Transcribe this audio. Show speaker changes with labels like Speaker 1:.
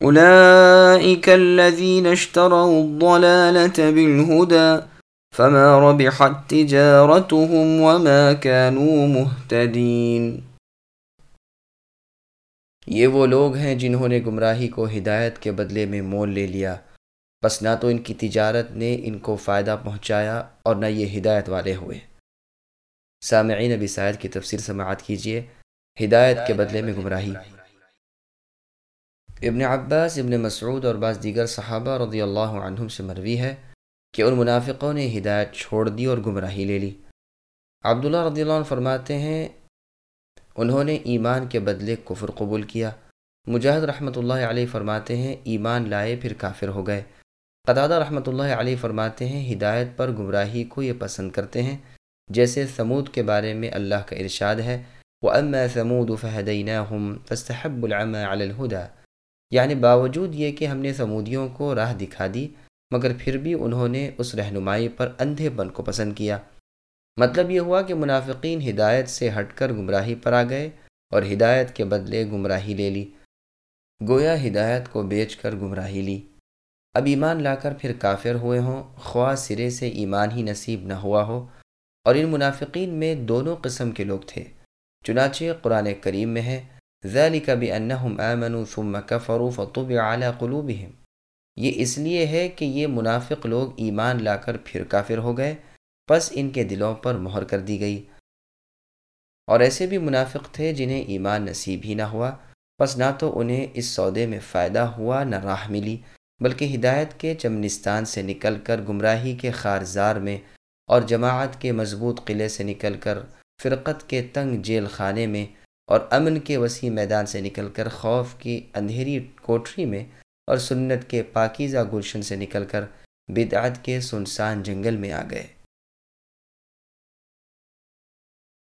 Speaker 1: أولئك الذين اشتروا الضلالة بالهدى فما ربحت تجارتهم وما كانوا مهتدين۔
Speaker 2: یہ وہ لوگ ہیں جنہوں نے گمراہی کو ہدایت کے بدلے میں مول لے لیا۔ بس نہ تو ان کی تجارت نے ان کو فائدہ پہنچایا اور نہ یہ ہدایت والے ہوئے۔ سامعین نبی سائد کی تفسیر سماعت کیجیے ہدایت کے بدلے میں گمراہی۔ ابن عباس، ابن مسعود اور بعض دیگر صحابہ رضی اللہ عنہم سے مروی ہے کہ ان منافقوں نے ہدایت چھوڑ دی اور گمراہی لے لی۔ عبداللہ رضی اللہ عنہ فرماتے ہیں، انہوں نے ایمان کے بدلے کفر قبول کیا۔ مجاہد رحمۃ اللہ علیہ فرماتے ہیں، ایمان لائے پھر کافر ہو گئے۔ قدادہ رحمۃ اللہ علیہ فرماتے ہیں، ہدایت پر گمراہی کو یہ پسند کرتے ہیں، جیسے سمود کے بارے میں اللہ کا ارشاد ہے وہ ام سمود فہدینہ ہم العم الہدا یعنی باوجود یہ کہ ہم نے سمودیوں کو راہ دکھا دی، مگر پھر بھی انہوں نے اس رہنمائی پر اندھے پن کو پسند کیا۔ مطلب یہ ہوا کہ منافقین ہدایت سے ہٹ کر گمراہی پر آ گئے اور ہدایت کے بدلے گمراہی لے لی۔ گویا ہدایت کو بیچ کر گمراہی لی۔ اب ایمان لا کر پھر کافر ہوئے ہوں، خواہ سرے سے ایمان ہی نصیب نہ ہوا ہو۔ اور ان منافقین میں دونوں قسم کے لوگ تھے، چنانچہ قرآن کریم میں ہے۔ ذَلِكَ بِأَنَّهُمْ آمَنُوا ثُمَّ كَفَرُوا فَطُبِعَ عَلَى قُلُوبِهِمْ۔ یہ اس لیے ہے کہ یہ منافق لوگ ایمان لا کر پھر کافر ہو گئے۔ پس ان کے دلوں پر مہر کر دی گئی۔ اور ایسے بھی منافق تھے جنہیں ایمان نصیب ہی نہ ہوا۔ پس نہ تو انہیں اس سودے میں فائدہ ہوا نہ راہ ملی، بلکہ ہدایت کے چمنستان سے نکل کر گمراہی کے خارزار میں اور جماعت کے مضبوط قلعے سے نکل کر فرقت کے تنگ جیل خانے میں اور امن کے وسیع میدان سے نکل کر خوف کی اندھیری کوٹری میں اور سنت کے پاکیزہ گلشن سے نکل کر بدعت کے سنسان جنگل میں آ گئے۔